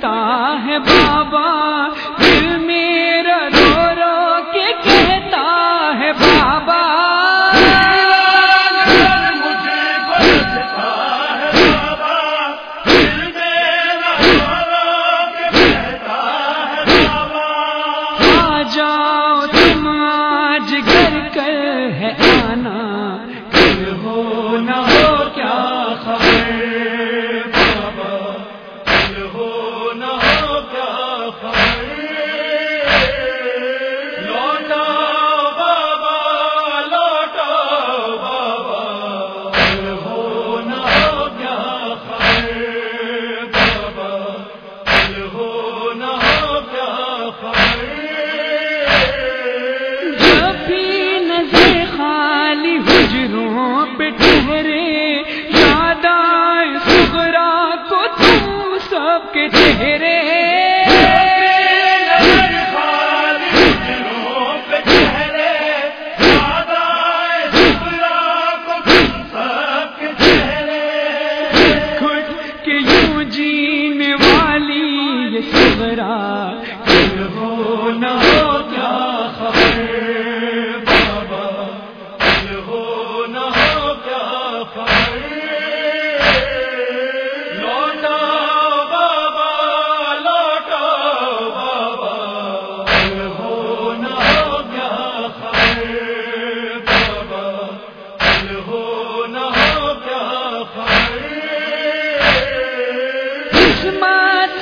ڈستا ہے بابا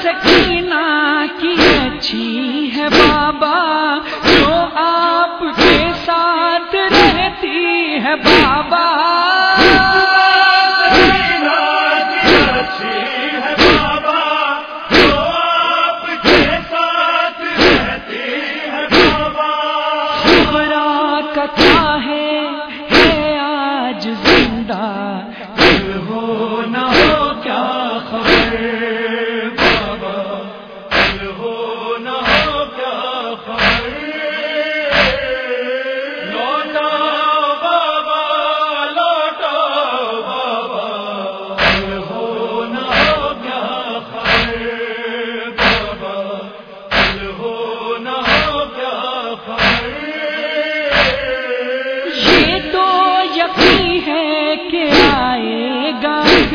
سکینہ کی اچھی ہے بابا جو آپ کے ساتھ رہتی ہے بابا۔ کتھا ہے آج زندہ ہو۔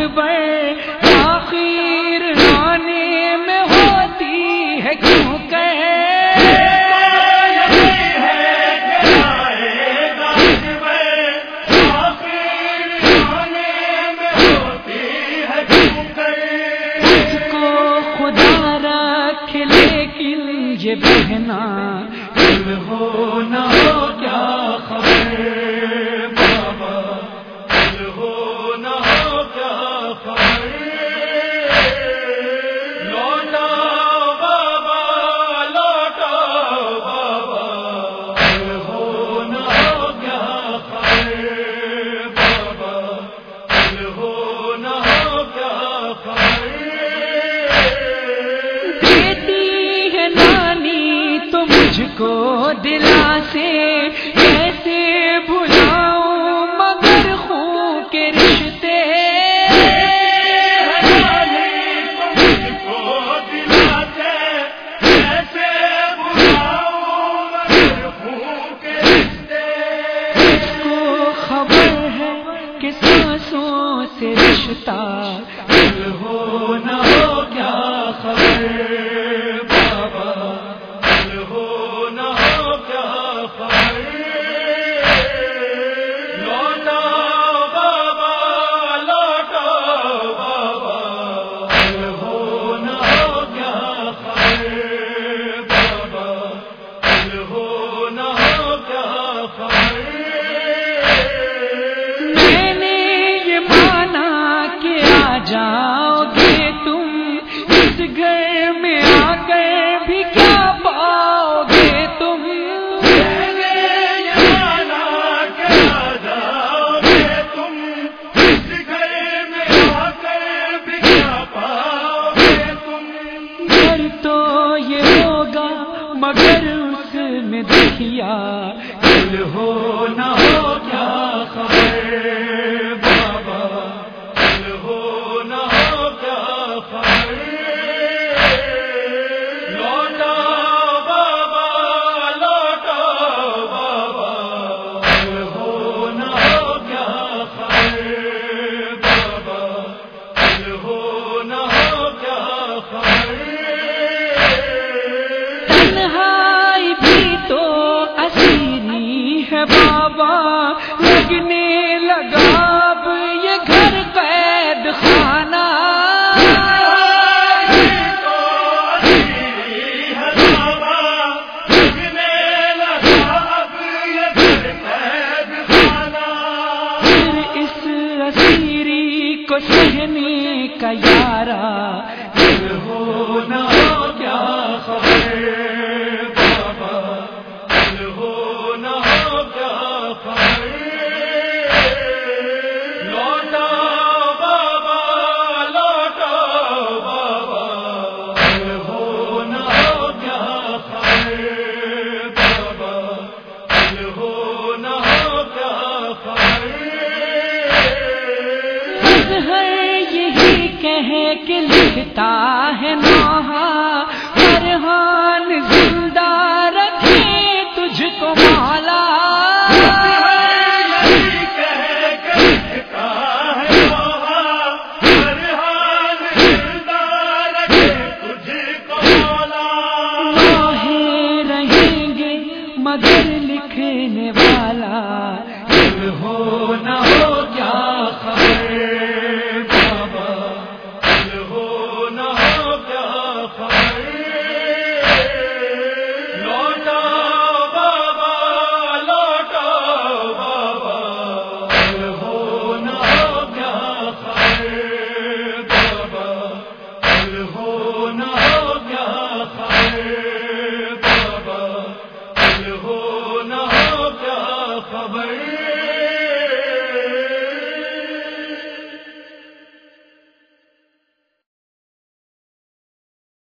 اکبر آخر نانے میں ہوتی ہے کیوں کہ بہنا ہو دلا سے کیسے بھلاؤں مگر خون کے رشتے۔ اس کو خبر ہے کہ سانسوں سے رشتہ مگر اس میں دکھیا دل ہو نہ ہو کیا خبر؟ کو چہنے کا یارا ملتا ہے مہا فرحان زندہ رکھے تجھ کو مالا لکھنے والا۔ ہو نہ ہو